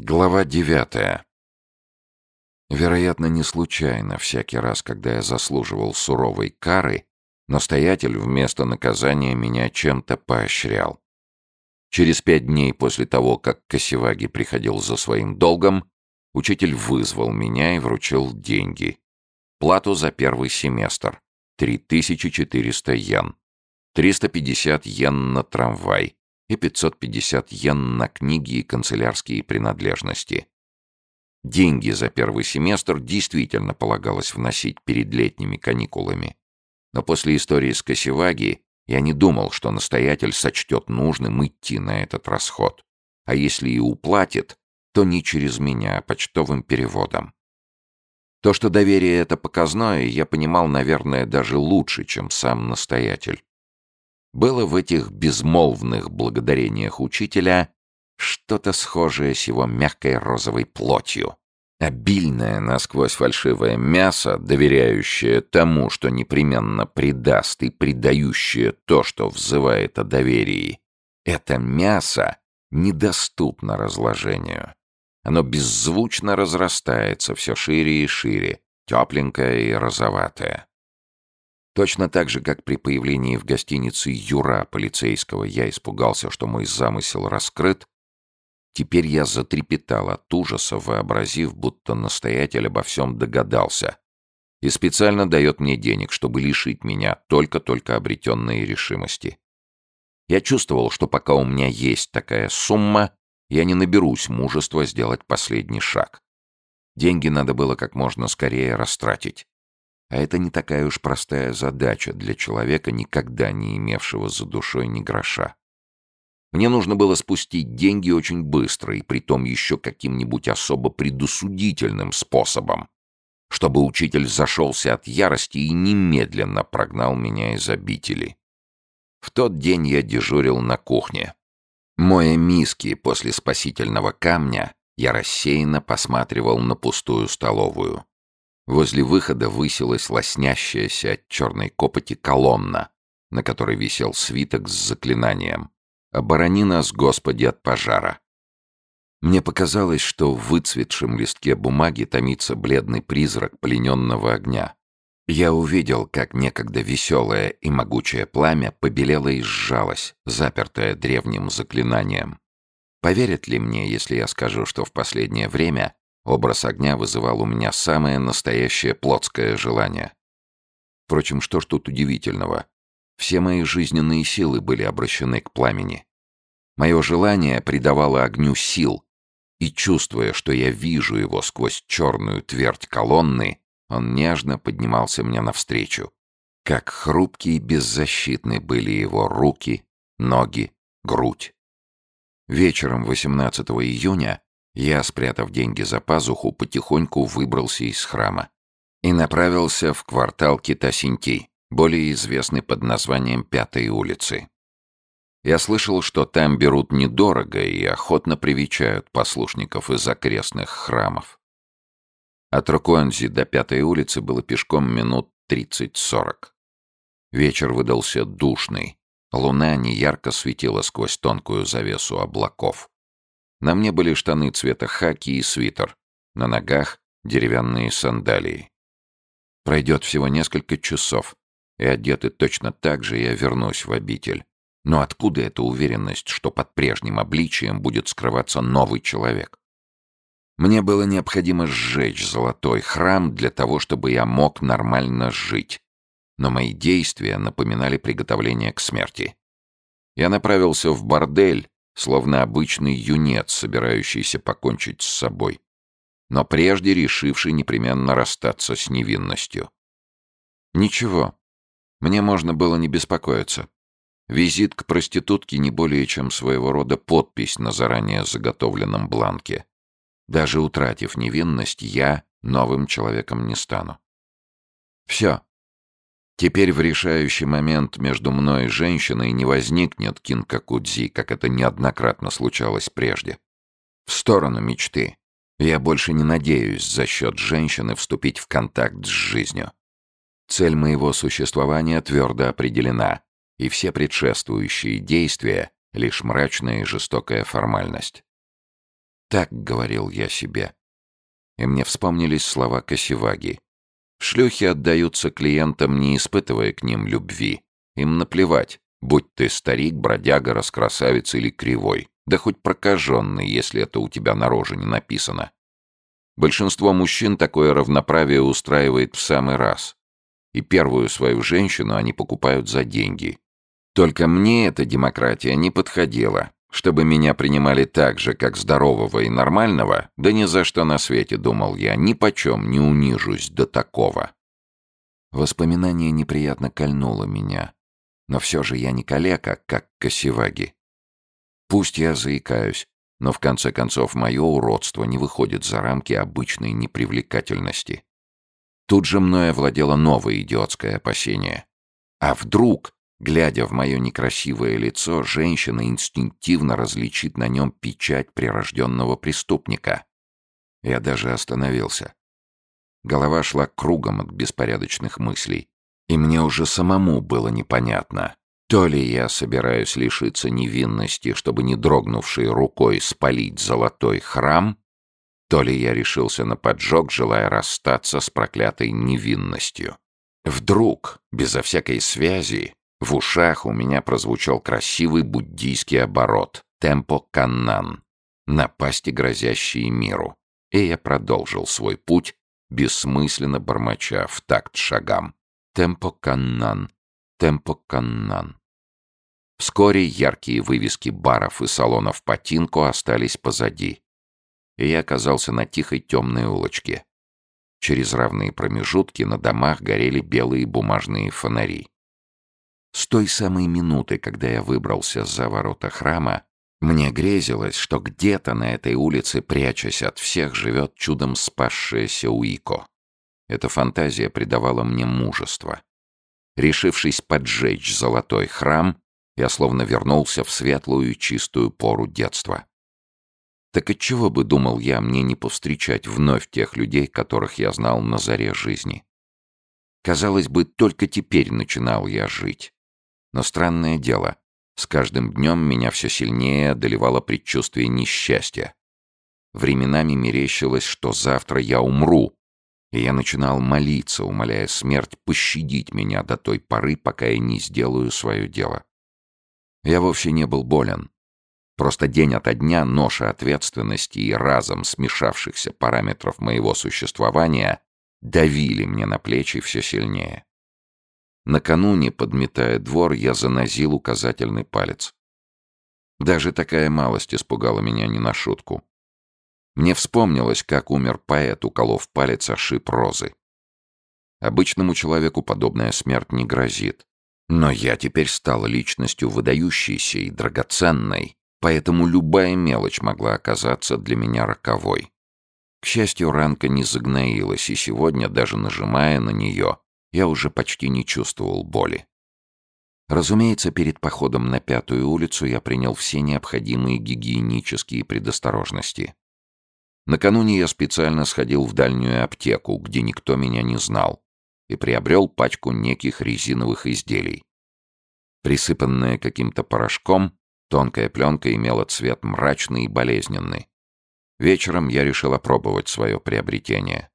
Глава девятая. Вероятно, не случайно всякий раз, когда я заслуживал суровой кары, настоятель вместо наказания меня чем-то поощрял. Через пять дней после того, как Косеваги приходил за своим долгом, учитель вызвал меня и вручил деньги. Плату за первый семестр — 3400 йен, 350 йен на трамвай — и 550 йен на книги и канцелярские принадлежности. Деньги за первый семестр действительно полагалось вносить перед летними каникулами. Но после истории с Косеваги я не думал, что настоятель сочтет нужным идти на этот расход. А если и уплатит, то не через меня, а почтовым переводом. То, что доверие это показное, я понимал, наверное, даже лучше, чем сам настоятель. Было в этих безмолвных благодарениях учителя что-то схожее с его мягкой розовой плотью. Обильное насквозь фальшивое мясо, доверяющее тому, что непременно предаст и предающее то, что взывает о доверии, это мясо недоступно разложению. Оно беззвучно разрастается все шире и шире, тепленькое и розоватое. Точно так же, как при появлении в гостинице Юра полицейского я испугался, что мой замысел раскрыт, теперь я затрепетал от ужаса, вообразив, будто настоятель обо всем догадался и специально дает мне денег, чтобы лишить меня только-только обретенной решимости. Я чувствовал, что пока у меня есть такая сумма, я не наберусь мужества сделать последний шаг. Деньги надо было как можно скорее растратить. А это не такая уж простая задача для человека, никогда не имевшего за душой ни гроша. Мне нужно было спустить деньги очень быстро и притом еще каким-нибудь особо предусудительным способом, чтобы учитель зашелся от ярости и немедленно прогнал меня из обители. В тот день я дежурил на кухне. Моя миски после спасительного камня, я рассеянно посматривал на пустую столовую. Возле выхода высилась лоснящаяся от черной копоти колонна, на которой висел свиток с заклинанием «Оборони нас, Господи, от пожара». Мне показалось, что в выцветшем листке бумаги томится бледный призрак плененного огня. Я увидел, как некогда веселое и могучее пламя побелело и сжалось, запертое древним заклинанием. Поверят ли мне, если я скажу, что в последнее время Образ огня вызывал у меня самое настоящее плотское желание. Впрочем, что ж тут удивительного? Все мои жизненные силы были обращены к пламени. Мое желание придавало огню сил, и, чувствуя, что я вижу его сквозь черную твердь колонны, он нежно поднимался мне навстречу. Как хрупкие и беззащитны были его руки, ноги, грудь. Вечером 18 июня я, спрятав деньги за пазуху, потихоньку выбрался из храма и направился в квартал Китасиньки, более известный под названием Пятой улицы. Я слышал, что там берут недорого и охотно привечают послушников из окрестных храмов. От Рокуанзи до Пятой улицы было пешком минут 30-40. Вечер выдался душный. Луна неярко светила сквозь тонкую завесу облаков. На мне были штаны цвета хаки и свитер, на ногах деревянные сандалии. Пройдет всего несколько часов, и одеты точно так же я вернусь в обитель. Но откуда эта уверенность, что под прежним обличием будет скрываться новый человек? Мне было необходимо сжечь золотой храм для того, чтобы я мог нормально жить. Но мои действия напоминали приготовление к смерти. Я направился в бордель, словно обычный юнец, собирающийся покончить с собой, но прежде решивший непременно расстаться с невинностью. «Ничего, мне можно было не беспокоиться. Визит к проститутке не более чем своего рода подпись на заранее заготовленном бланке. Даже утратив невинность, я новым человеком не стану. Все, Теперь в решающий момент между мной и женщиной не возникнет кинкакудзи, как это неоднократно случалось прежде. В сторону мечты. Я больше не надеюсь за счет женщины вступить в контакт с жизнью. Цель моего существования твердо определена, и все предшествующие действия — лишь мрачная и жестокая формальность. Так говорил я себе. И мне вспомнились слова Косеваги — Шлюхи отдаются клиентам не испытывая к ним любви. Им наплевать, будь ты старик, бродяга, раскрасавец или кривой. Да хоть прокаженный, если это у тебя на роже не написано. Большинство мужчин такое равноправие устраивает в самый раз. И первую свою женщину они покупают за деньги. Только мне эта демократия не подходила чтобы меня принимали так же, как здорового и нормального, да ни за что на свете, думал я, ни почем не унижусь до такого. Воспоминание неприятно кольнуло меня, но все же я не калека, а как Косеваги. Пусть я заикаюсь, но в конце концов мое уродство не выходит за рамки обычной непривлекательности. Тут же мною овладело новое идиотское опасение. А вдруг Глядя в мое некрасивое лицо, женщина инстинктивно различит на нем печать прирожденного преступника. Я даже остановился. Голова шла кругом от беспорядочных мыслей, и мне уже самому было непонятно, то ли я собираюсь лишиться невинности, чтобы не дрогнувшей рукой спалить золотой храм, то ли я решился на поджог, желая расстаться с проклятой невинностью. Вдруг, безо всякой связи, в ушах у меня прозвучал красивый буддийский оборот «Темпо каннан» — напасти, грозящие миру. И я продолжил свой путь, бессмысленно бормоча в такт шагам. «Темпо каннан», «Темпо каннан». Вскоре яркие вывески баров и салонов потинку остались позади. И я оказался на тихой темной улочке. Через равные промежутки на домах горели белые бумажные фонари. С той самой минуты, когда я выбрался за ворота храма, мне грезилось, что где-то на этой улице, прячась от всех, живет чудом спасшаяся Уико. Эта фантазия придавала мне мужество. Решившись поджечь золотой храм, я словно вернулся в светлую чистую пору детства. Так отчего бы, думал я, мне не повстречать вновь тех людей, которых я знал на заре жизни? Казалось бы, только теперь начинал я жить. Но странное дело, с каждым днем меня все сильнее одолевало предчувствие несчастья. Временами мерещилось, что завтра я умру, и я начинал молиться, умоляя смерть пощадить меня до той поры, пока я не сделаю свое дело. Я вовсе не был болен. Просто день ото дня ноша ответственности и разом смешавшихся параметров моего существования давили мне на плечи все сильнее накануне подметая двор, я занозил указательный палец. Даже такая малость испугала меня не на шутку. Мне вспомнилось, как умер поэт, уколов палец о шип розы. Обычному человеку подобная смерть не грозит. Но я теперь стал личностью выдающейся и драгоценной, поэтому любая мелочь могла оказаться для меня роковой. К счастью, ранка не загноилась, и сегодня, даже нажимая на нее, я уже почти не чувствовал боли. Разумеется, перед походом на Пятую улицу я принял все необходимые гигиенические предосторожности. Накануне я специально сходил в дальнюю аптеку, где никто меня не знал, и приобрел пачку неких резиновых изделий. Присыпанная каким-то порошком, тонкая пленка имела цвет мрачный и болезненный. Вечером я решил опробовать свое приобретение.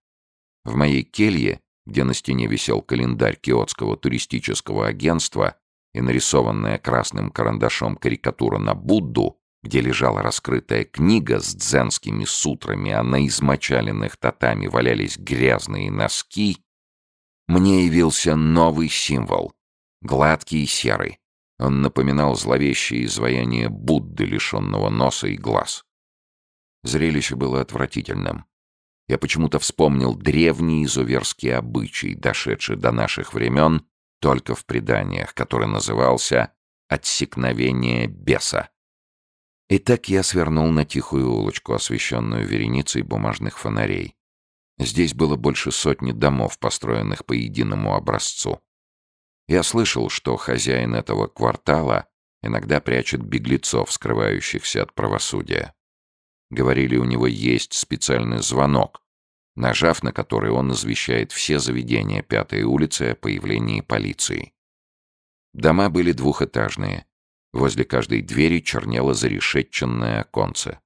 В моей келье где на стене висел календарь Киотского туристического агентства и нарисованная красным карандашом карикатура на Будду, где лежала раскрытая книга с дзенскими сутрами, а на измочаленных татами валялись грязные носки, мне явился новый символ — гладкий и серый. Он напоминал зловещее изваяние Будды, лишенного носа и глаз. Зрелище было отвратительным. Я почему-то вспомнил древние изуверские обычаи, дошедшие до наших времен только в преданиях, который назывался «отсекновение беса». Итак, я свернул на тихую улочку, освещенную вереницей бумажных фонарей. Здесь было больше сотни домов, построенных по единому образцу. Я слышал, что хозяин этого квартала иногда прячет беглецов, скрывающихся от правосудия. Говорили, у него есть специальный звонок, нажав на который он извещает все заведения Пятой улицы о появлении полиции. Дома были двухэтажные. Возле каждой двери чернело зарешетченное оконце.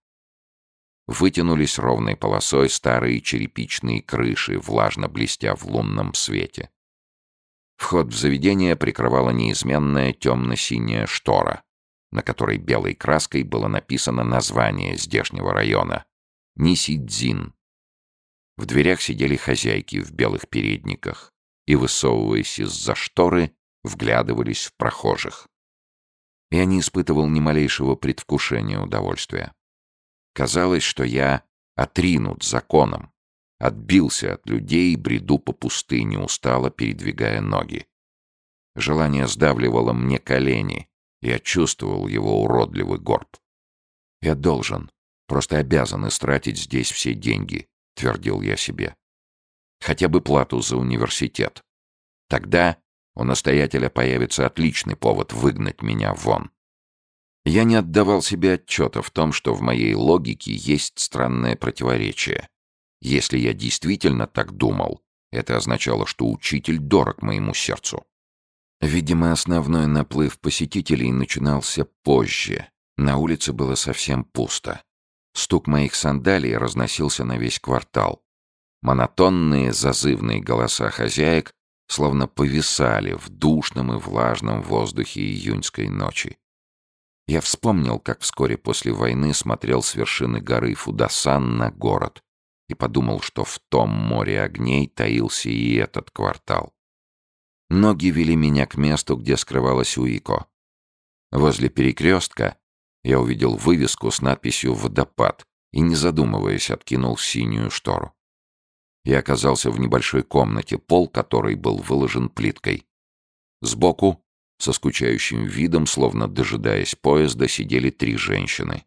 Вытянулись ровной полосой старые черепичные крыши, влажно блестя в лунном свете. Вход в заведение прикрывала неизменная темно-синяя штора — на которой белой краской было написано название здешнего района — Нисидзин. В дверях сидели хозяйки в белых передниках и, высовываясь из-за шторы, вглядывались в прохожих. Я не испытывал ни малейшего предвкушения удовольствия. Казалось, что я отринут законом, отбился от людей бреду по пустыне, устало передвигая ноги. Желание сдавливало мне колени, я чувствовал его уродливый горб. «Я должен, просто обязан истратить здесь все деньги», — твердил я себе. «Хотя бы плату за университет. Тогда у настоятеля появится отличный повод выгнать меня вон». Я не отдавал себе отчета в том, что в моей логике есть странное противоречие. Если я действительно так думал, это означало, что учитель дорог моему сердцу. Видимо, основной наплыв посетителей начинался позже. На улице было совсем пусто. Стук моих сандалий разносился на весь квартал. Монотонные, зазывные голоса хозяек словно повисали в душном и влажном воздухе июньской ночи. Я вспомнил, как вскоре после войны смотрел с вершины горы Фудасан на город и подумал, что в том море огней таился и этот квартал. Ноги вели меня к месту, где скрывалась Уико. Возле перекрестка я увидел вывеску с надписью «Водопад» и, не задумываясь, откинул синюю штору. Я оказался в небольшой комнате, пол которой был выложен плиткой. Сбоку, со скучающим видом, словно дожидаясь поезда, сидели три женщины.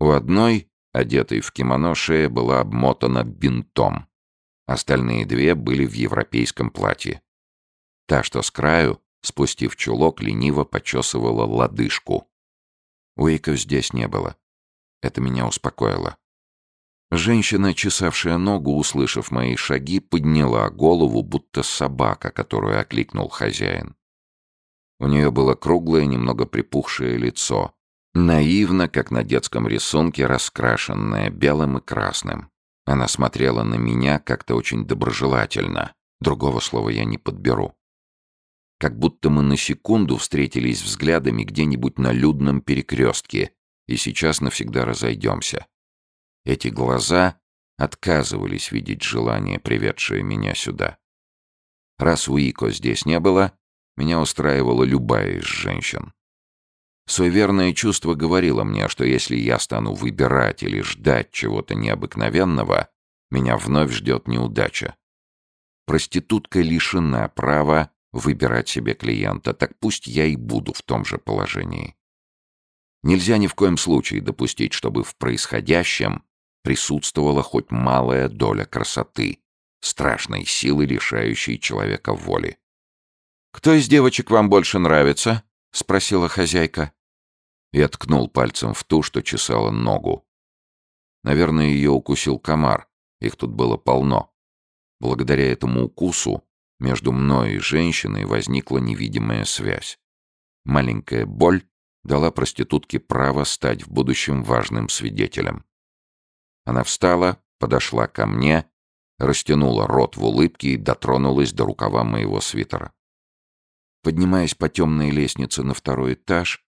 У одной, одетой в кимоно, шея была обмотана бинтом. Остальные две были в европейском платье. Та, что с краю, спустив чулок, лениво почесывала лодыжку. Уиков здесь не было. Это меня успокоило. Женщина, чесавшая ногу, услышав мои шаги, подняла голову, будто собака, которую окликнул хозяин. У нее было круглое, немного припухшее лицо, наивно, как на детском рисунке, раскрашенное белым и красным. Она смотрела на меня как-то очень доброжелательно. Другого слова я не подберу как будто мы на секунду встретились взглядами где-нибудь на людном перекрестке и сейчас навсегда разойдемся. Эти глаза отказывались видеть желание, приведшее меня сюда. Раз Уико здесь не было, меня устраивала любая из женщин. Суеверное чувство говорило мне, что если я стану выбирать или ждать чего-то необыкновенного, меня вновь ждет неудача. Проститутка лишена права выбирать себе клиента, так пусть я и буду в том же положении. Нельзя ни в коем случае допустить, чтобы в происходящем присутствовала хоть малая доля красоты, страшной силы, лишающей человека воли. «Кто из девочек вам больше нравится?» — спросила хозяйка. И ткнул пальцем в ту, что чесала ногу. Наверное, ее укусил комар, их тут было полно. Благодаря этому укусу между мной и женщиной возникла невидимая связь. Маленькая боль дала проститутке право стать в будущем важным свидетелем. Она встала, подошла ко мне, растянула рот в улыбке и дотронулась до рукава моего свитера. Поднимаясь по темной лестнице на второй этаж,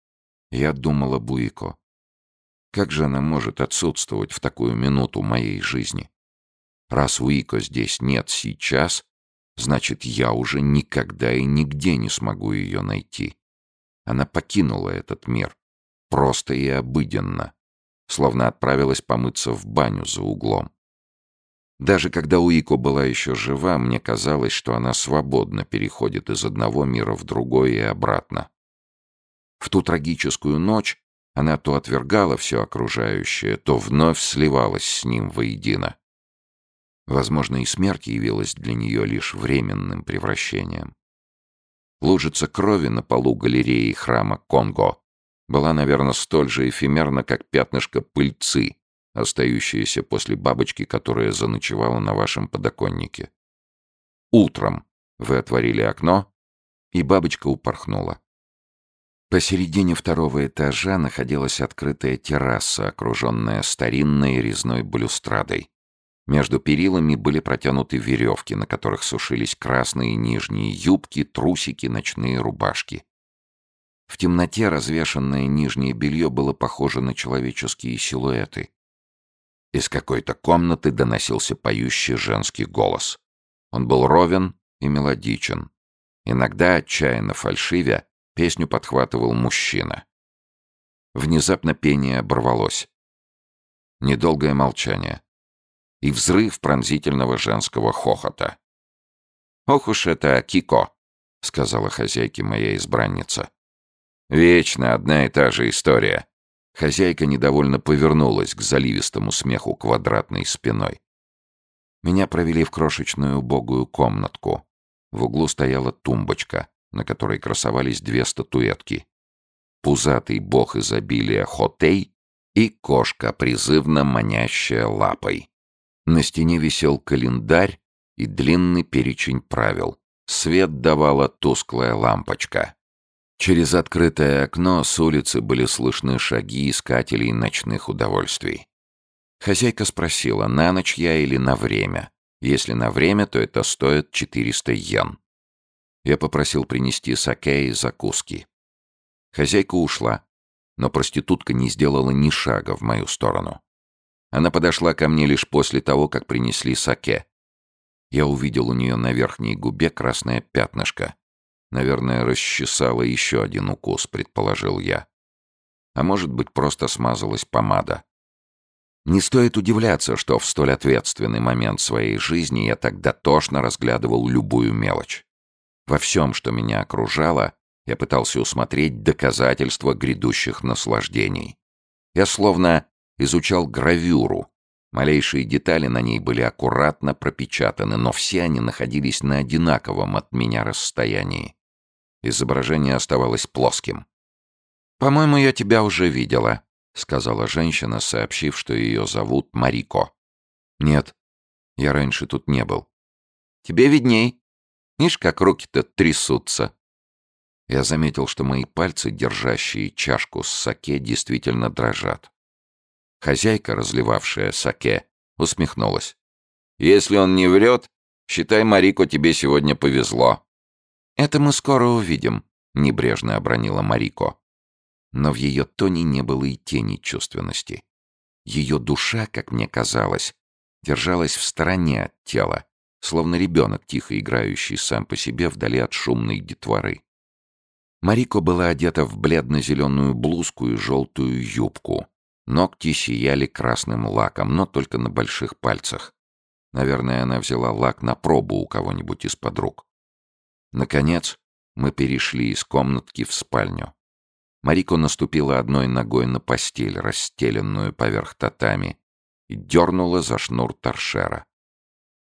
я думала Буико. Как же она может отсутствовать в такую минуту моей жизни? Раз Уико здесь нет сейчас, Значит, я уже никогда и нигде не смогу ее найти. Она покинула этот мир. Просто и обыденно. Словно отправилась помыться в баню за углом. Даже когда Уико была еще жива, мне казалось, что она свободно переходит из одного мира в другой и обратно. В ту трагическую ночь она то отвергала все окружающее, то вновь сливалась с ним воедино. Возможно, и смерть явилась для нее лишь временным превращением. Лужица крови на полу галереи храма Конго была, наверное, столь же эфемерна, как пятнышко пыльцы, остающееся после бабочки, которая заночевала на вашем подоконнике. Утром вы отворили окно, и бабочка упорхнула. Посередине второго этажа находилась открытая терраса, окруженная старинной резной балюстрадой. Между перилами были протянуты веревки, на которых сушились красные нижние юбки, трусики, ночные рубашки. В темноте развешанное нижнее белье было похоже на человеческие силуэты. Из какой-то комнаты доносился поющий женский голос. Он был ровен и мелодичен. Иногда, отчаянно фальшивя, песню подхватывал мужчина. Внезапно пение оборвалось. Недолгое молчание и взрыв пронзительного женского хохота. «Ох уж это Акико, — сказала хозяйке моя избранница. «Вечно одна и та же история». Хозяйка недовольно повернулась к заливистому смеху квадратной спиной. Меня провели в крошечную убогую комнатку. В углу стояла тумбочка, на которой красовались две статуэтки. Пузатый бог изобилия Хотей и кошка, призывно манящая лапой. На стене висел календарь и длинный перечень правил. Свет давала тусклая лампочка. Через открытое окно с улицы были слышны шаги искателей ночных удовольствий. Хозяйка спросила, на ночь я или на время. Если на время, то это стоит 400 йен. Я попросил принести саке и закуски. Хозяйка ушла, но проститутка не сделала ни шага в мою сторону. Она подошла ко мне лишь после того, как принесли саке. Я увидел у нее на верхней губе красное пятнышко. Наверное, расчесала еще один укус, предположил я. А может быть, просто смазалась помада. Не стоит удивляться, что в столь ответственный момент своей жизни я тогда тошно разглядывал любую мелочь. Во всем, что меня окружало, я пытался усмотреть доказательства грядущих наслаждений. Я словно изучал гравюру. Малейшие детали на ней были аккуратно пропечатаны, но все они находились на одинаковом от меня расстоянии. Изображение оставалось плоским. «По-моему, я тебя уже видела», — сказала женщина, сообщив, что ее зовут Марико. «Нет, я раньше тут не был». «Тебе видней. Видишь, как руки-то трясутся». Я заметил, что мои пальцы, держащие чашку с саке, действительно дрожат. Хозяйка, разливавшая саке, усмехнулась. «Если он не врет, считай, Марико, тебе сегодня повезло». «Это мы скоро увидим», — небрежно обронила Марико. Но в ее тоне не было и тени чувственности. Ее душа, как мне казалось, держалась в стороне от тела, словно ребенок, тихо играющий сам по себе вдали от шумной детворы. Марико была одета в бледно-зеленую блузку и желтую юбку — Ногти сияли красным лаком, но только на больших пальцах. Наверное, она взяла лак на пробу у кого-нибудь из подруг. Наконец, мы перешли из комнатки в спальню. Марико наступила одной ногой на постель, расстеленную поверх татами, и дернула за шнур торшера.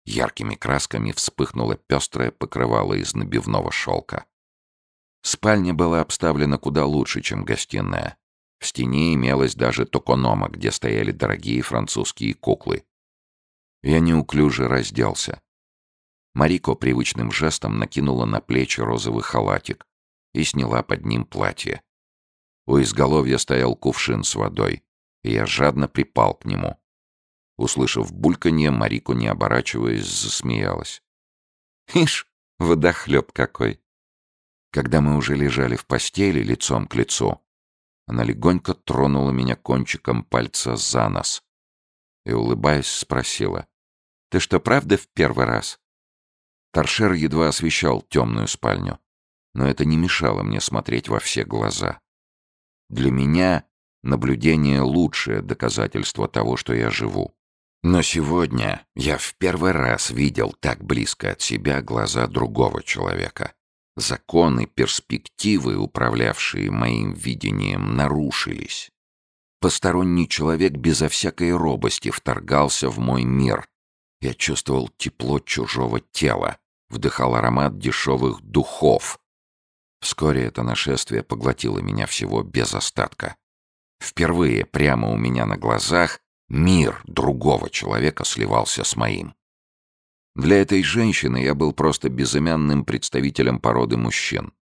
Яркими красками вспыхнуло пестрое покрывало из набивного шелка. Спальня была обставлена куда лучше, чем гостиная. В стене имелась даже токонома, где стояли дорогие французские куклы. Я неуклюже разделся. Марико привычным жестом накинула на плечи розовый халатик и сняла под ним платье. У изголовья стоял кувшин с водой, и я жадно припал к нему. Услышав бульканье, Марико, не оборачиваясь, засмеялась. «Ишь, водохлеб какой!» Когда мы уже лежали в постели лицом к лицу, она легонько тронула меня кончиком пальца за нос и, улыбаясь, спросила. «Ты что, правда в первый раз?» Торшер едва освещал темную спальню, но это не мешало мне смотреть во все глаза. Для меня наблюдение — лучшее доказательство того, что я живу. Но сегодня я в первый раз видел так близко от себя глаза другого человека. Законы перспективы, управлявшие моим видением, нарушились. Посторонний человек безо всякой робости вторгался в мой мир. Я чувствовал тепло чужого тела, вдыхал аромат дешевых духов. Вскоре это нашествие поглотило меня всего без остатка. Впервые прямо у меня на глазах мир другого человека сливался с моим. Для этой женщины я был просто безымянным представителем породы мужчин.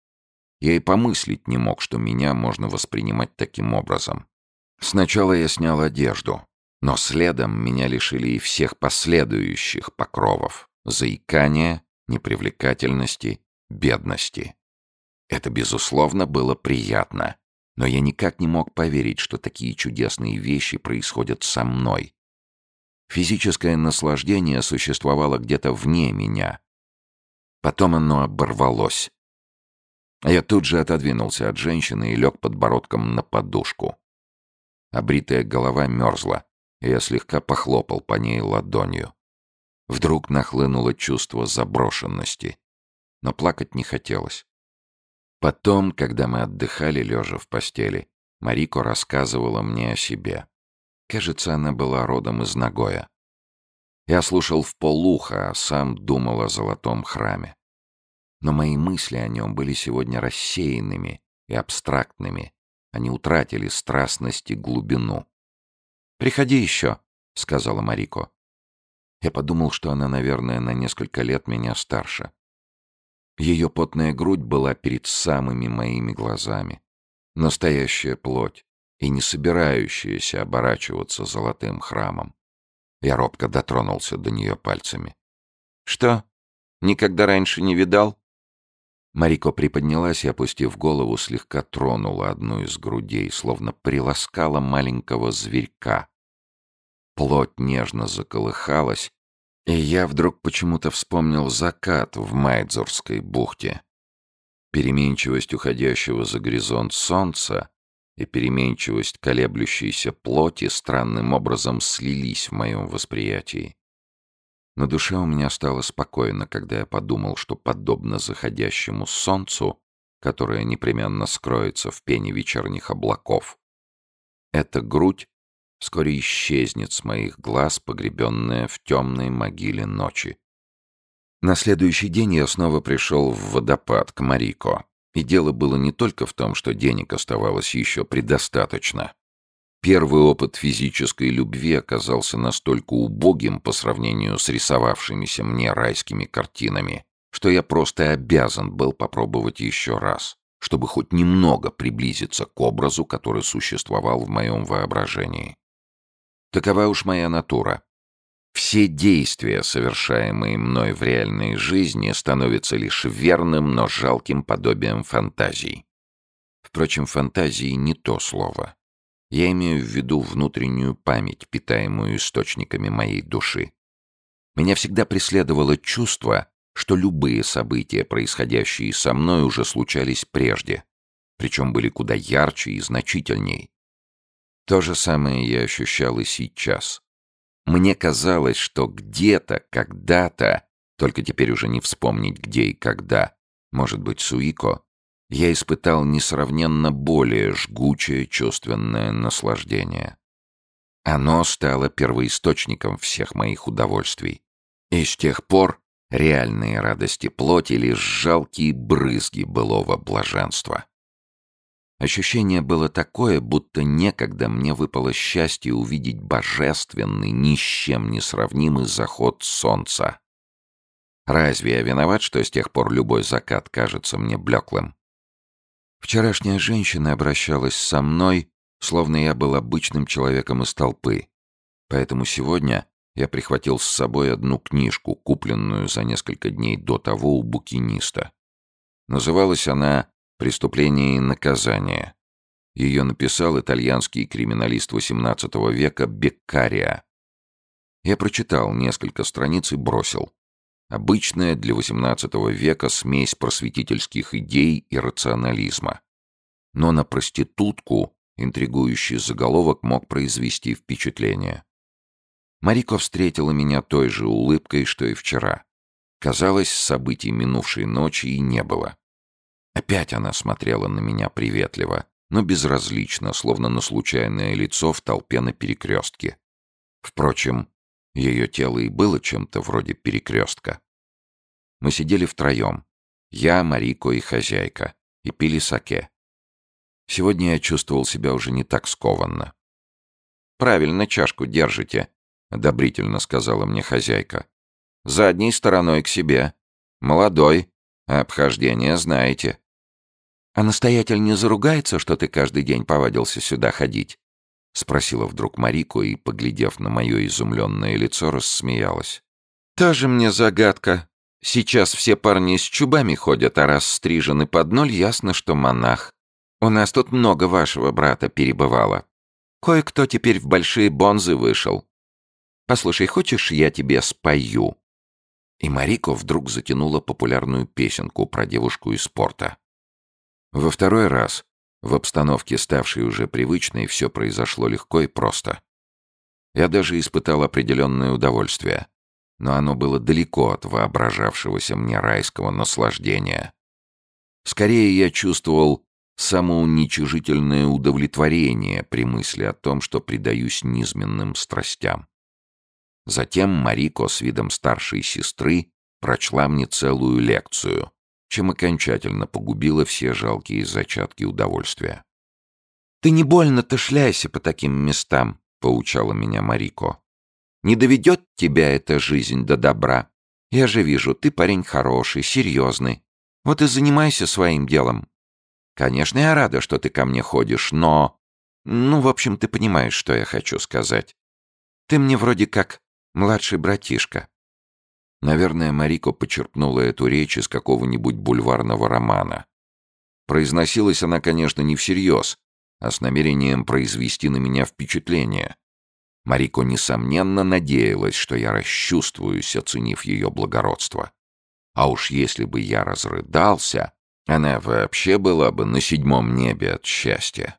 Я и помыслить не мог, что меня можно воспринимать таким образом. Сначала я снял одежду, но следом меня лишили и всех последующих покровов — заикания, непривлекательности, бедности. Это, безусловно, было приятно, но я никак не мог поверить, что такие чудесные вещи происходят со мной, Физическое наслаждение существовало где-то вне меня. Потом оно оборвалось. А я тут же отодвинулся от женщины и лег подбородком на подушку. Обритая голова мерзла, и я слегка похлопал по ней ладонью. Вдруг нахлынуло чувство заброшенности, но плакать не хотелось. Потом, когда мы отдыхали лежа в постели, Марико рассказывала мне о себе. Кажется, она была родом из Нагоя. Я слушал в полуха, а сам думал о золотом храме. Но мои мысли о нем были сегодня рассеянными и абстрактными. Они утратили страстность и глубину. «Приходи еще», — сказала Марико. Я подумал, что она, наверное, на несколько лет меня старше. Ее потная грудь была перед самыми моими глазами. Настоящая плоть и не собирающаяся оборачиваться золотым храмом. Я робко дотронулся до нее пальцами. «Что? Никогда раньше не видал?» Марико приподнялась и, опустив голову, слегка тронула одну из грудей, словно приласкала маленького зверька. Плоть нежно заколыхалась, и я вдруг почему-то вспомнил закат в Майдзорской бухте. Переменчивость уходящего за горизонт солнца и переменчивость колеблющейся плоти странным образом слились в моем восприятии. На душе у меня стало спокойно, когда я подумал, что, подобно заходящему солнцу, которое непременно скроется в пене вечерних облаков, эта грудь вскоре исчезнет с моих глаз, погребенная в темной могиле ночи. На следующий день я снова пришел в водопад к Марико. И дело было не только в том, что денег оставалось еще предостаточно. Первый опыт физической любви оказался настолько убогим по сравнению с рисовавшимися мне райскими картинами, что я просто обязан был попробовать еще раз, чтобы хоть немного приблизиться к образу, который существовал в моем воображении. Такова уж моя натура. Все действия, совершаемые мной в реальной жизни, становятся лишь верным, но жалким подобием фантазий. Впрочем, фантазии не то слово. Я имею в виду внутреннюю память, питаемую источниками моей души. Меня всегда преследовало чувство, что любые события, происходящие со мной, уже случались прежде, причем были куда ярче и значительней. То же самое я ощущал и сейчас. Мне казалось, что где-то, когда-то, только теперь уже не вспомнить где и когда, может быть, Суико, я испытал несравненно более жгучее чувственное наслаждение. Оно стало первоисточником всех моих удовольствий. И с тех пор реальные радости плоти лишь жалкие брызги былого блаженства. Ощущение было такое, будто некогда мне выпало счастье увидеть божественный, ни с чем не сравнимый заход солнца. Разве я виноват, что с тех пор любой закат кажется мне блеклым? Вчерашняя женщина обращалась со мной, словно я был обычным человеком из толпы. Поэтому сегодня я прихватил с собой одну книжку, купленную за несколько дней до того у букиниста. Называлась она «Преступление и наказание». Ее написал итальянский криминалист XVIII века Беккария. Я прочитал несколько страниц и бросил. Обычная для XVIII века смесь просветительских идей и рационализма. Но на проститутку интригующий заголовок мог произвести впечатление. Марико встретила меня той же улыбкой, что и вчера. Казалось, событий минувшей ночи и не было. Опять она смотрела на меня приветливо, но безразлично, словно на случайное лицо в толпе на перекрестке. Впрочем, ее тело и было чем-то вроде перекрестка. Мы сидели втроем. Я, Марико и хозяйка. И пили саке. Сегодня я чувствовал себя уже не так скованно. «Правильно чашку держите», — одобрительно сказала мне хозяйка. За «Задней стороной к себе. Молодой. А обхождение знаете. «А настоятель не заругается, что ты каждый день повадился сюда ходить?» — спросила вдруг Марико и, поглядев на мое изумленное лицо, рассмеялась. Та же мне загадка. Сейчас все парни с чубами ходят, а раз стрижены под ноль, ясно, что монах. У нас тут много вашего брата перебывало. Кое-кто теперь в большие бонзы вышел. Послушай, хочешь, я тебе спою?» И Марико вдруг затянула популярную песенку про девушку из порта. Во второй раз, в обстановке, ставшей уже привычной, все произошло легко и просто. Я даже испытал определенное удовольствие, но оно было далеко от воображавшегося мне райского наслаждения. Скорее я чувствовал самоуничижительное удовлетворение при мысли о том, что предаюсь низменным страстям. Затем Марико с видом старшей сестры прочла мне целую лекцию, чем окончательно погубила все жалкие зачатки удовольствия. «Ты не больно-то по таким местам», — поучала меня Марико. «Не доведет тебя эта жизнь до добра. Я же вижу, ты парень хороший, серьезный. Вот и занимайся своим делом. Конечно, я рада, что ты ко мне ходишь, но... Ну, в общем, ты понимаешь, что я хочу сказать. Ты мне вроде как младший братишка. Наверное, Марико почерпнула эту речь из какого-нибудь бульварного романа. Произносилась она, конечно, не всерьез, а с намерением произвести на меня впечатление. Марико, несомненно, надеялась, что я расчувствуюсь, оценив ее благородство. А уж если бы я разрыдался, она вообще была бы на седьмом небе от счастья.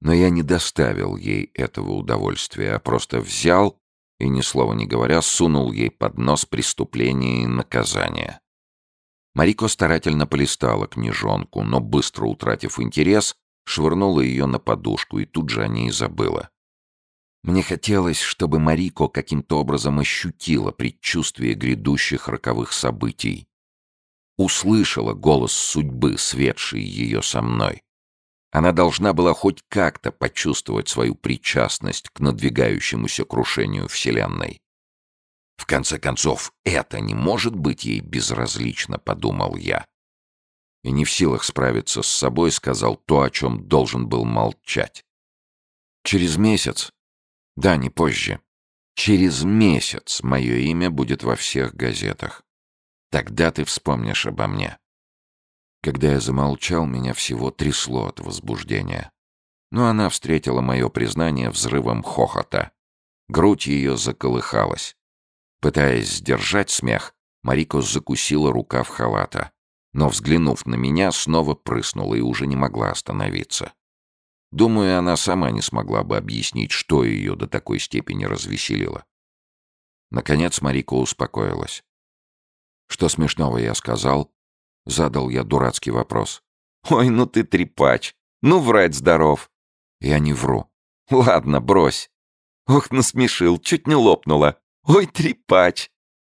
Но я не доставил ей этого удовольствия, а просто взял и, ни слова не говоря, сунул ей под нос преступление и наказание. Марико старательно полистала книжонку, но, быстро утратив интерес, швырнула ее на подушку, и тут же о ней забыла. Мне хотелось, чтобы Марико каким-то образом ощутила предчувствие грядущих роковых событий. Услышала голос судьбы, светший ее со мной. Она должна была хоть как-то почувствовать свою причастность к надвигающемуся крушению Вселенной. В конце концов, это не может быть ей безразлично, подумал я. И не в силах справиться с собой, сказал то, о чем должен был молчать. Через месяц, да, не позже, через месяц мое имя будет во всех газетах. Тогда ты вспомнишь обо мне. Когда я замолчал, меня всего трясло от возбуждения. Но она встретила мое признание взрывом хохота. Грудь ее заколыхалась. Пытаясь сдержать смех, Марико закусила рукав халата, но, взглянув на меня, снова прыснула и уже не могла остановиться. Думаю, она сама не смогла бы объяснить, что ее до такой степени развеселило. Наконец Марико успокоилась. «Что смешного я сказал?» — задал я дурацкий вопрос. «Ой, ну ты трепач! Ну, врать здоров!» «Я не вру». «Ладно, брось». «Ох, насмешил, чуть не лопнула. Ой, трепач!»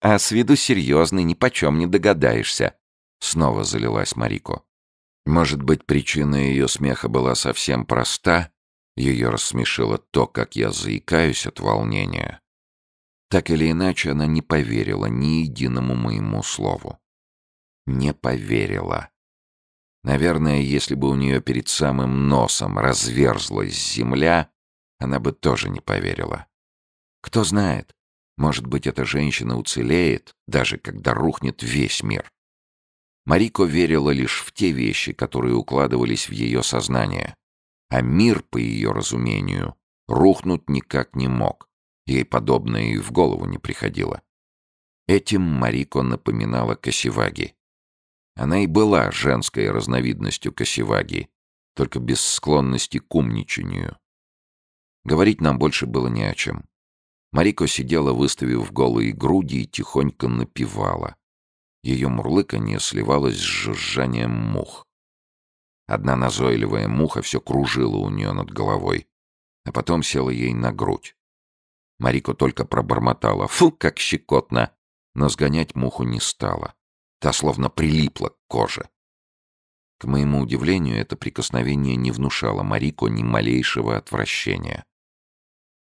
«А с виду серьезный, ни почем не догадаешься». Снова залилась Марико. Может быть, причина ее смеха была совсем проста? Ее рассмешило то, как я заикаюсь от волнения. Так или иначе, она не поверила ни единому моему слову не поверила. Наверное, если бы у нее перед самым носом разверзлась земля, она бы тоже не поверила. Кто знает, может быть, эта женщина уцелеет, даже когда рухнет весь мир. Марико верила лишь в те вещи, которые укладывались в ее сознание. А мир, по ее разумению, рухнуть никак не мог. Ей подобное и в голову не приходило. Этим Марико напоминала Косеваги. Она и была женской разновидностью косеваги, только без склонности к умничанию. Говорить нам больше было не о чем. Марико сидела, выставив голые груди, и тихонько напевала. Ее мурлыканье сливалось с жужжанием мух. Одна назойливая муха все кружила у нее над головой, а потом села ей на грудь. Марико только пробормотала «Фу, как щекотно!», но сгонять муху не стала та словно прилипла к коже. К моему удивлению, это прикосновение не внушало Марико ни малейшего отвращения.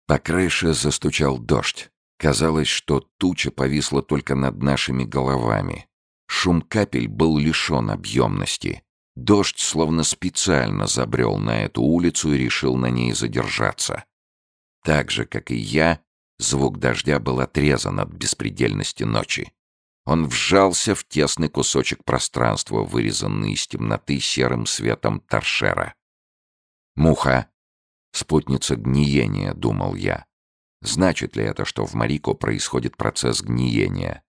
По крыше застучал дождь. Казалось, что туча повисла только над нашими головами. Шум капель был лишен объемности. Дождь словно специально забрел на эту улицу и решил на ней задержаться. Так же, как и я, звук дождя был отрезан от беспредельности ночи. Он вжался в тесный кусочек пространства, вырезанный из темноты серым светом торшера. «Муха! Спутница гниения», — думал я. Значит ли это, что в Марико происходит процесс гниения?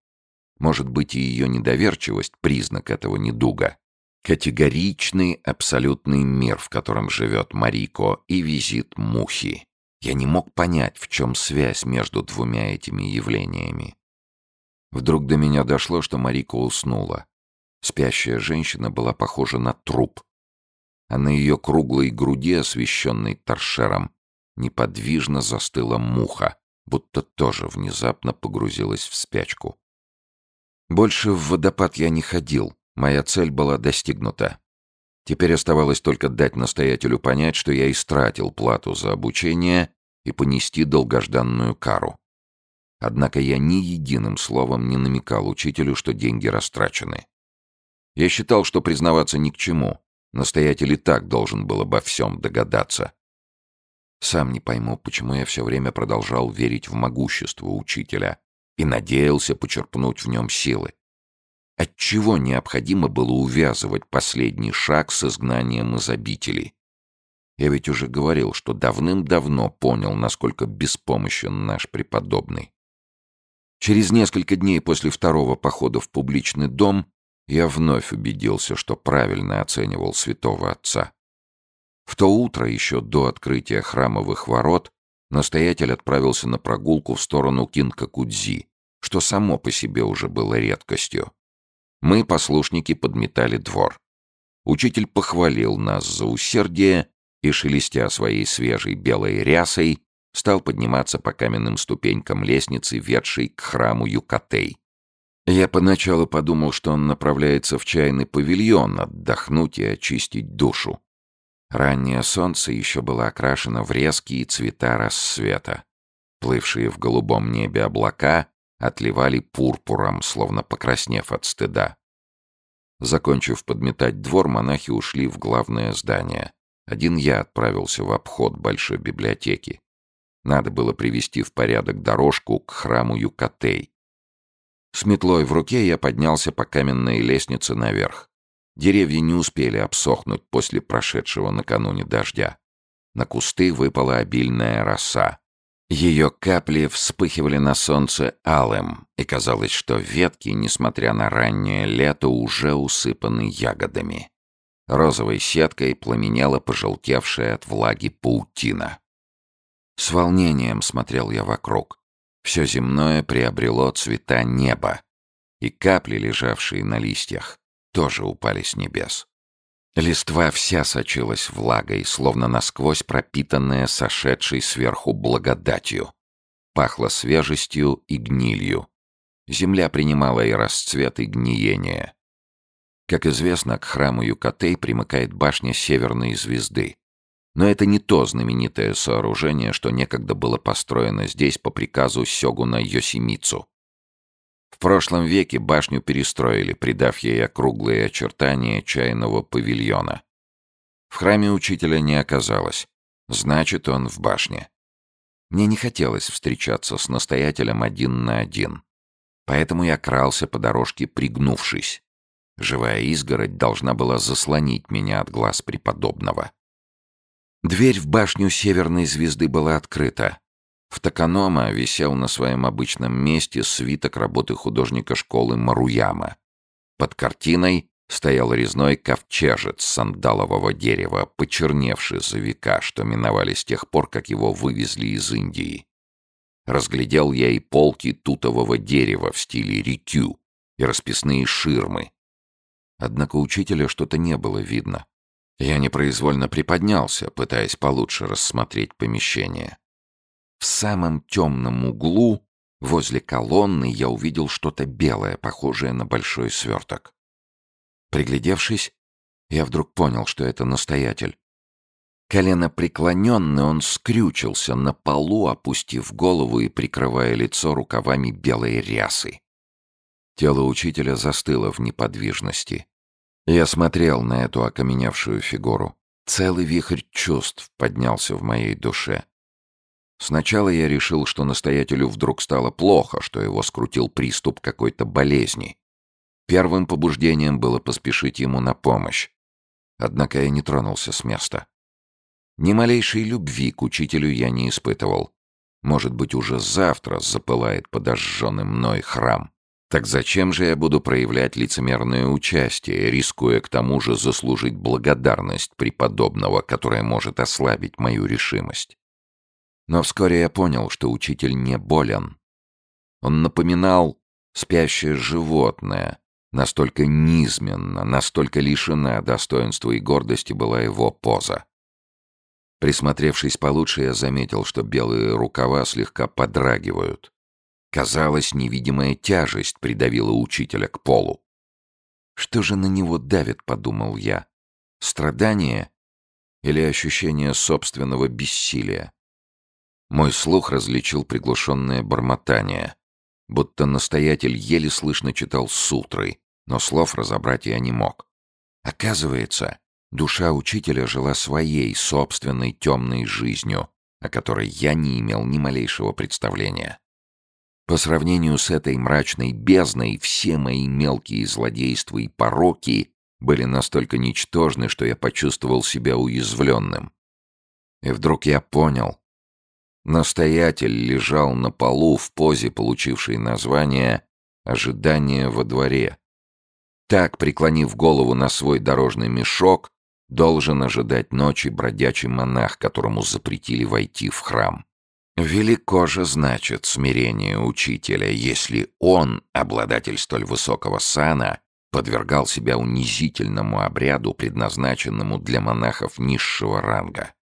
Может быть, и ее недоверчивость — признак этого недуга? Категоричный абсолютный мир, в котором живет Марико, и визит мухи. Я не мог понять, в чем связь между двумя этими явлениями. Вдруг до меня дошло, что Марика уснула. Спящая женщина была похожа на труп, а на ее круглой груди, освещенной торшером, неподвижно застыла муха, будто тоже внезапно погрузилась в спячку. Больше в водопад я не ходил, моя цель была достигнута. Теперь оставалось только дать настоятелю понять, что я истратил плату за обучение и понести долгожданную кару. Однако я ни единым словом не намекал учителю, что деньги растрачены. Я считал, что признаваться ни к чему. Настоятель и так должен был обо всем догадаться. Сам не пойму, почему я все время продолжал верить в могущество учителя и надеялся почерпнуть в нем силы. Отчего необходимо было увязывать последний шаг с изгнанием из обители? Я ведь уже говорил, что давным-давно понял, насколько беспомощен наш преподобный. Через несколько дней после второго похода в публичный дом я вновь убедился, что правильно оценивал святого отца. В то утро, еще до открытия храмовых ворот, настоятель отправился на прогулку в сторону Кинка Кудзи, что само по себе уже было редкостью. Мы, послушники, подметали двор. Учитель похвалил нас за усердие и, шелестя своей свежей белой рясой, стал подниматься по каменным ступенькам лестницы, ведшей к храму Юкатей. Я поначалу подумал, что он направляется в чайный павильон отдохнуть и очистить душу. Раннее солнце еще было окрашено в резкие цвета рассвета. Плывшие в голубом небе облака отливали пурпуром, словно покраснев от стыда. Закончив подметать двор, монахи ушли в главное здание. Один я отправился в обход большой библиотеки. Надо было привести в порядок дорожку к храму Юкатей. С метлой в руке я поднялся по каменной лестнице наверх. Деревья не успели обсохнуть после прошедшего накануне дождя. На кусты выпала обильная роса. Ее капли вспыхивали на солнце алым, и казалось, что ветки, несмотря на раннее лето, уже усыпаны ягодами. Розовой сеткой пламенела пожелтевшая от влаги паутина. С волнением смотрел я вокруг. Все земное приобрело цвета неба, и капли, лежавшие на листьях, тоже упали с небес. Листва вся сочилась влагой, словно насквозь пропитанная сошедшей сверху благодатью. Пахло свежестью и гнилью. Земля принимала и расцвет, и гниение. Как известно, к храму Юкатей примыкает башня Северной Звезды, но это не то знаменитое сооружение, что некогда было построено здесь по приказу Сёгуна Йосимицу. В прошлом веке башню перестроили, придав ей округлые очертания чайного павильона. В храме учителя не оказалось. Значит, он в башне. Мне не хотелось встречаться с настоятелем один на один. Поэтому я крался по дорожке, пригнувшись. Живая изгородь должна была заслонить меня от глаз преподобного. Дверь в башню Северной Звезды была открыта. В Токанома висел на своем обычном месте свиток работы художника школы Маруяма. Под картиной стоял резной ковчежец сандалового дерева, почерневший за века, что миновали с тех пор, как его вывезли из Индии. Разглядел я и полки тутового дерева в стиле рикю, и расписные ширмы. Однако учителя что-то не было видно. Я непроизвольно приподнялся, пытаясь получше рассмотреть помещение. В самом темном углу, возле колонны, я увидел что-то белое, похожее на большой сверток. Приглядевшись, я вдруг понял, что это настоятель. Колено преклоненный, он скрючился на полу, опустив голову и прикрывая лицо рукавами белой рясы. Тело учителя застыло в неподвижности. Я смотрел на эту окаменевшую фигуру. Целый вихрь чувств поднялся в моей душе. Сначала я решил, что настоятелю вдруг стало плохо, что его скрутил приступ какой-то болезни. Первым побуждением было поспешить ему на помощь. Однако я не тронулся с места. Ни малейшей любви к учителю я не испытывал. Может быть, уже завтра запылает подожженный мной храм. Так зачем же я буду проявлять лицемерное участие, рискуя к тому же заслужить благодарность преподобного, которая может ослабить мою решимость? Но вскоре я понял, что учитель не болен. Он напоминал спящее животное. Настолько низменно, настолько лишена достоинства и гордости была его поза. Присмотревшись получше, я заметил, что белые рукава слегка подрагивают. Казалось, невидимая тяжесть придавила учителя к полу. «Что же на него давит?» — подумал я. «Страдание или ощущение собственного бессилия?» Мой слух различил приглушенное бормотание, будто настоятель еле слышно читал сутры, но слов разобрать я не мог. Оказывается, душа учителя жила своей собственной темной жизнью, о которой я не имел ни малейшего представления. По сравнению с этой мрачной бездной все мои мелкие злодейства и пороки были настолько ничтожны, что я почувствовал себя уязвленным. И вдруг я понял. Настоятель лежал на полу в позе, получившей название «Ожидание во дворе». Так, преклонив голову на свой дорожный мешок, должен ожидать ночи бродячий монах, которому запретили войти в храм. Велико же значит смирение учителя, если он, обладатель столь высокого сана, подвергал себя унизительному обряду, предназначенному для монахов низшего ранга.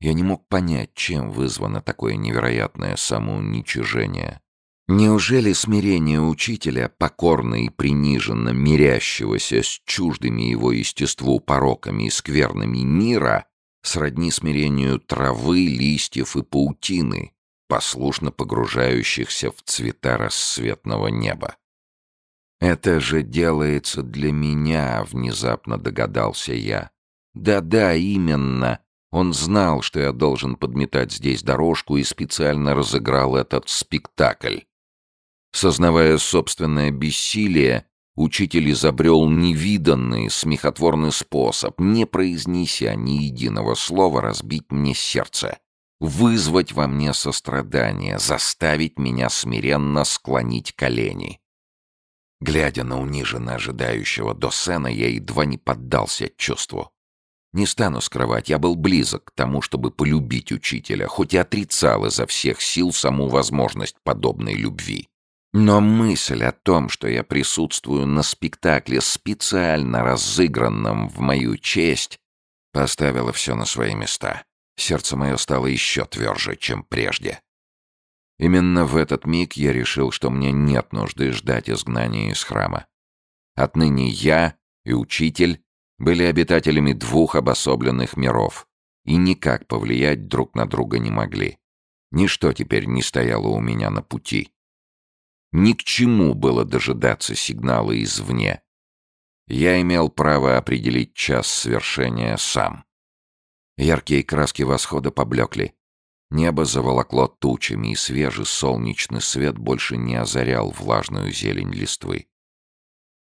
Я не мог понять, чем вызвано такое невероятное самоуничижение. Неужели смирение учителя, покорно и приниженно мирящегося с чуждыми его естеству пороками и скверными мира, сродни смирению травы, листьев и паутины, послушно погружающихся в цвета рассветного неба. «Это же делается для меня», — внезапно догадался я. «Да-да, именно. Он знал, что я должен подметать здесь дорожку и специально разыграл этот спектакль». Сознавая собственное бессилие, Учитель изобрел невиданный, смехотворный способ, не произнеся ни единого слова, разбить мне сердце, вызвать во мне сострадание, заставить меня смиренно склонить колени. Глядя на униженно ожидающего Досена, я едва не поддался чувству. Не стану скрывать, я был близок к тому, чтобы полюбить учителя, хоть и отрицал изо всех сил саму возможность подобной любви. Но мысль о том, что я присутствую на спектакле, специально разыгранном в мою честь, поставила все на свои места. Сердце мое стало еще тверже, чем прежде. Именно в этот миг я решил, что мне нет нужды ждать изгнания из храма. Отныне я и учитель были обитателями двух обособленных миров и никак повлиять друг на друга не могли. Ничто теперь не стояло у меня на пути. Ни к чему было дожидаться сигнала извне. Я имел право определить час свершения сам. Яркие краски восхода поблекли. Небо заволокло тучами, и свежий солнечный свет больше не озарял влажную зелень листвы.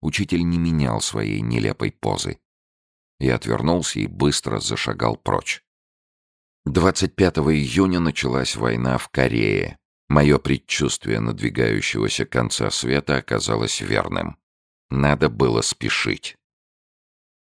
Учитель не менял своей нелепой позы. Я отвернулся и быстро зашагал прочь. 25 июня началась война в Корее. Мое предчувствие надвигающегося конца света оказалось верным. Надо было спешить.